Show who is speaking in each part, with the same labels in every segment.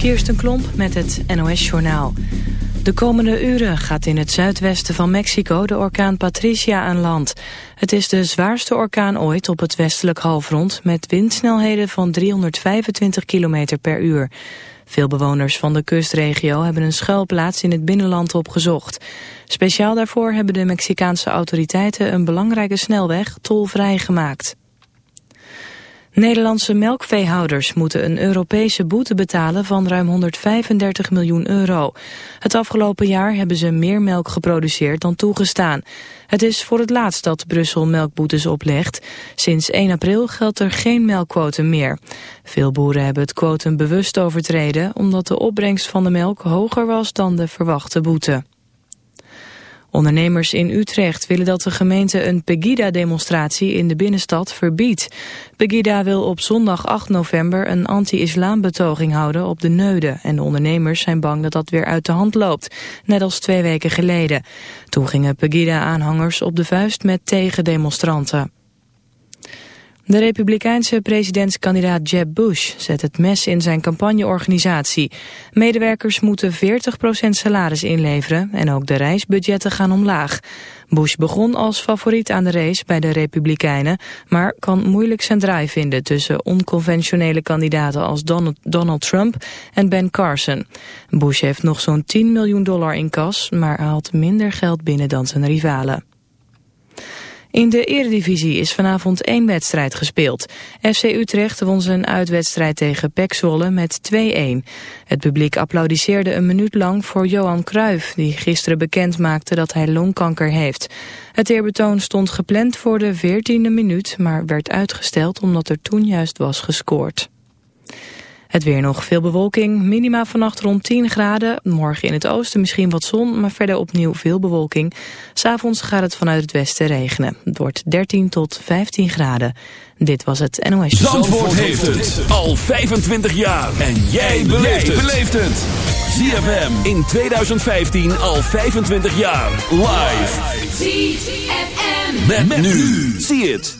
Speaker 1: Kirsten Klomp met het NOS-journaal. De komende uren gaat in het zuidwesten van Mexico de orkaan Patricia aan land. Het is de zwaarste orkaan ooit op het westelijk halfrond... met windsnelheden van 325 km per uur. Veel bewoners van de kustregio hebben een schuilplaats in het binnenland opgezocht. Speciaal daarvoor hebben de Mexicaanse autoriteiten een belangrijke snelweg tolvrij gemaakt. Nederlandse melkveehouders moeten een Europese boete betalen van ruim 135 miljoen euro. Het afgelopen jaar hebben ze meer melk geproduceerd dan toegestaan. Het is voor het laatst dat Brussel melkboetes oplegt. Sinds 1 april geldt er geen melkquotum meer. Veel boeren hebben het quotum bewust overtreden omdat de opbrengst van de melk hoger was dan de verwachte boete. Ondernemers in Utrecht willen dat de gemeente een Pegida-demonstratie in de binnenstad verbiedt. Pegida wil op zondag 8 november een anti-islambetoging houden op de Neude. En de ondernemers zijn bang dat dat weer uit de hand loopt, net als twee weken geleden. Toen gingen Pegida-aanhangers op de vuist met tegendemonstranten. De republikeinse presidentskandidaat Jeb Bush zet het mes in zijn campagneorganisatie. Medewerkers moeten 40% salaris inleveren en ook de reisbudgetten gaan omlaag. Bush begon als favoriet aan de race bij de Republikeinen, maar kan moeilijk zijn draai vinden tussen onconventionele kandidaten als Donald, Trump en Ben Carson. Bush heeft nog zo'n 10 miljoen dollar in kas, maar haalt minder geld binnen dan zijn rivalen. In de eredivisie is vanavond één wedstrijd gespeeld. FC Utrecht won zijn uitwedstrijd tegen Zwolle met 2-1. Het publiek applaudisseerde een minuut lang voor Johan Cruijff... die gisteren bekend maakte dat hij longkanker heeft. Het eerbetoon stond gepland voor de 14e minuut... maar werd uitgesteld omdat er toen juist was gescoord. Het weer nog veel bewolking, minima vannacht rond 10 graden. Morgen in het oosten misschien wat zon, maar verder opnieuw veel bewolking. S'avonds gaat het vanuit het westen regenen. Het wordt 13 tot 15 graden. Dit was het NOS.
Speaker 2: Zandvoort, Zandvoort heeft het al 25 jaar. En jij beleeft het. ZFM in 2015 al 25 jaar. Live. ZFM. met nu. Zie het.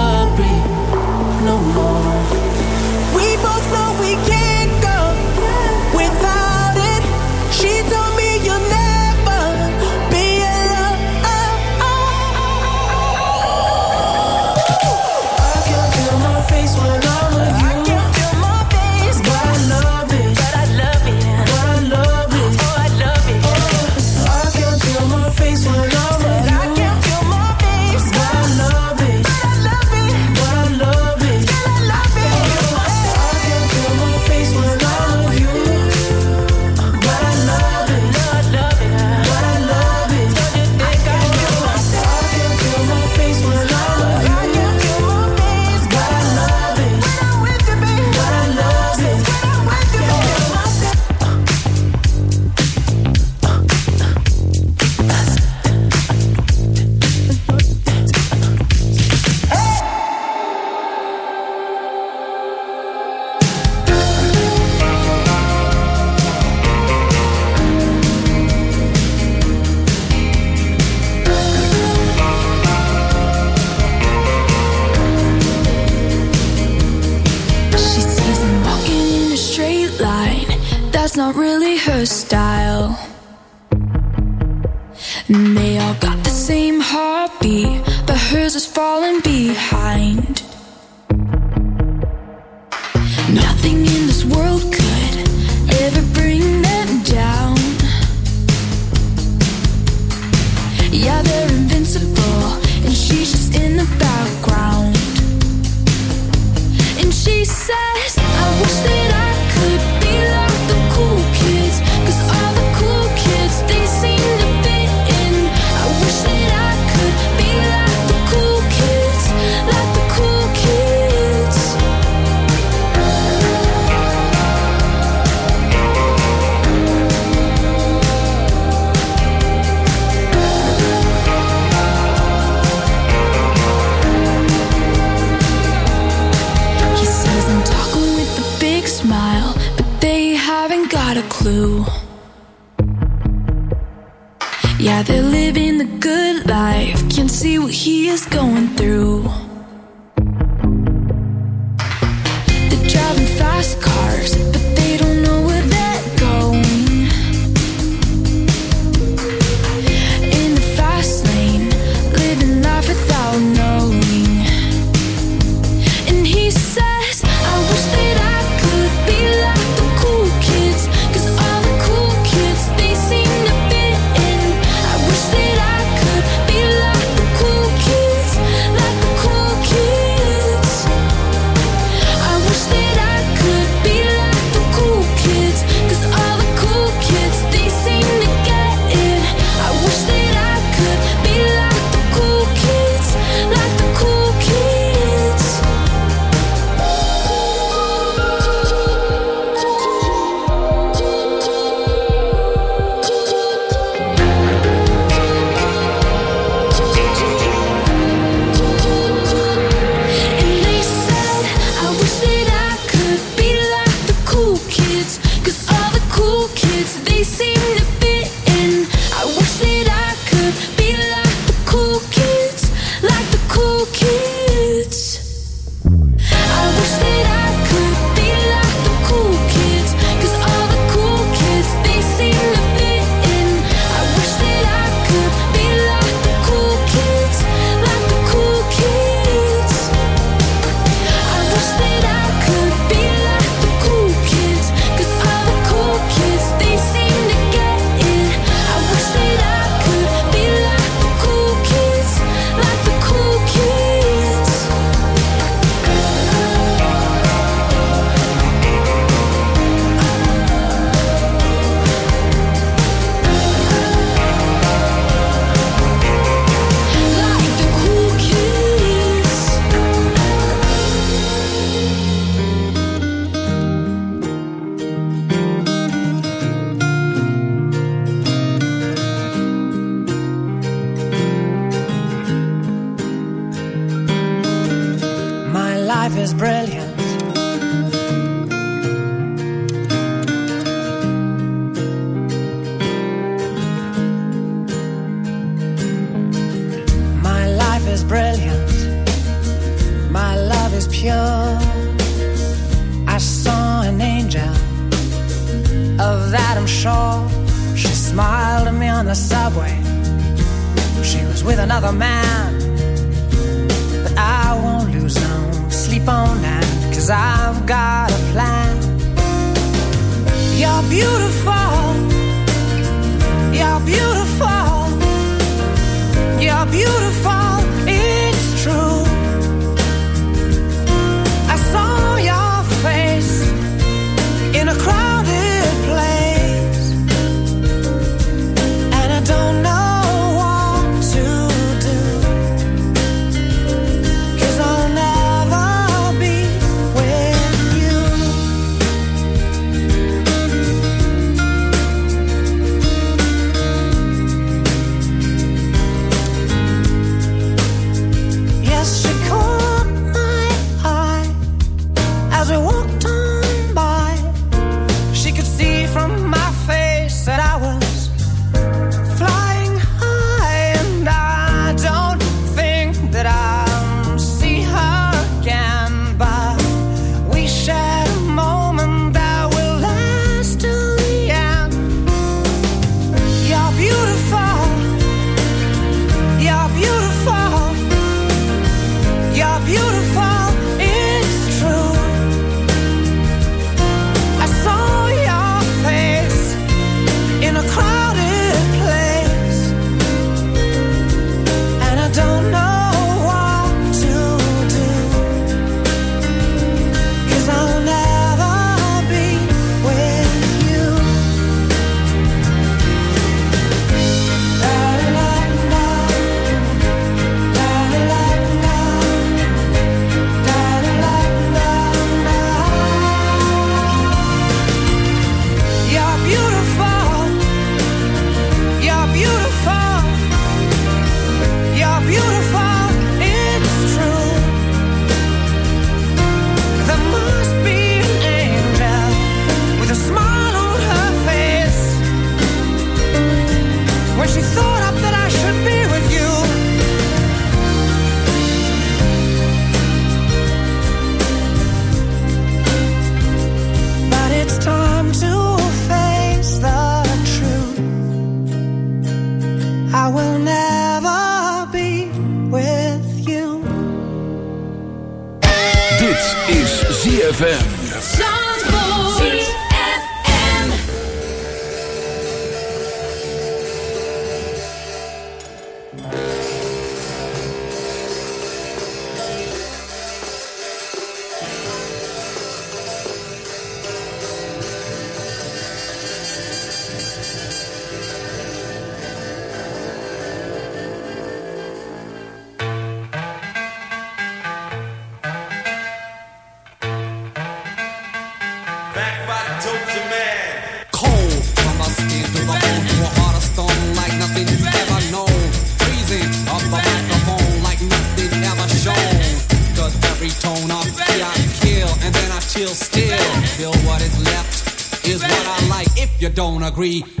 Speaker 3: agree.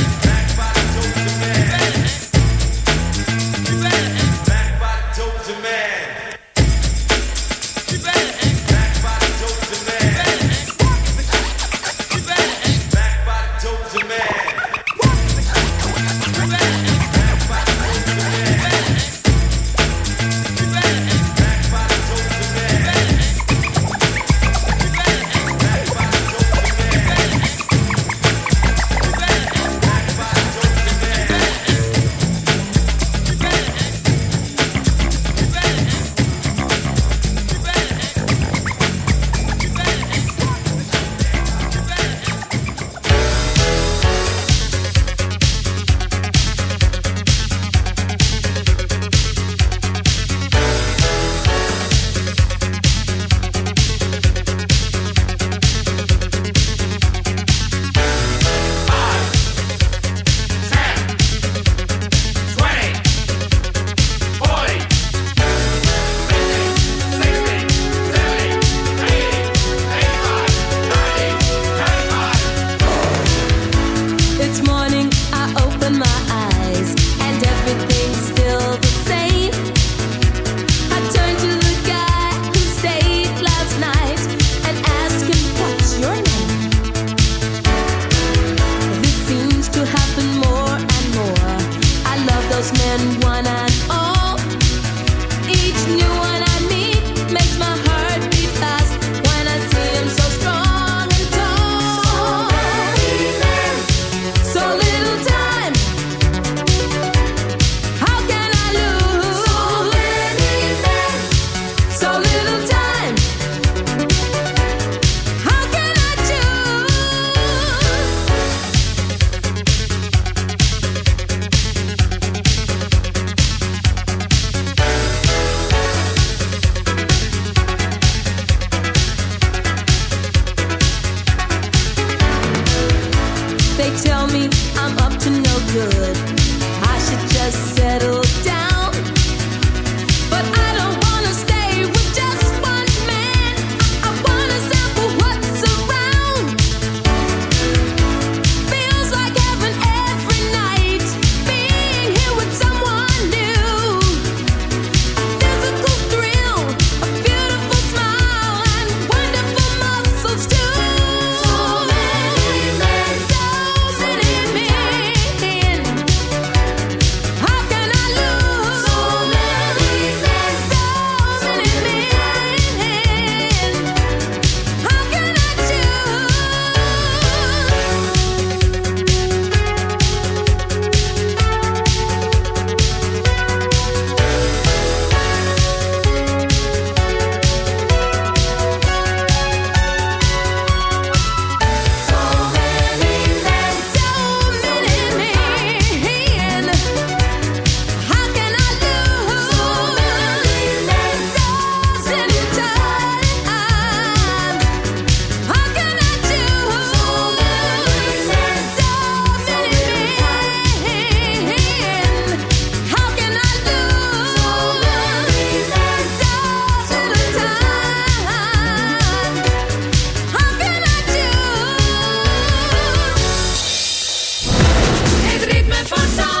Speaker 4: fuerza.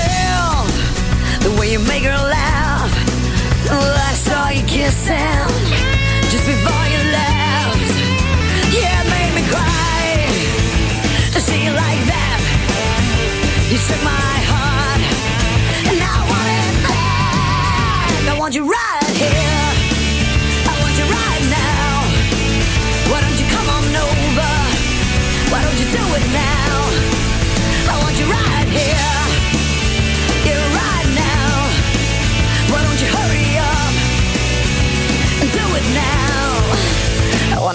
Speaker 5: the way you make her laugh. Well, I saw you kissing just before you left. Yeah, it made me cry to see you like that. You took my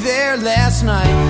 Speaker 6: there
Speaker 4: last night.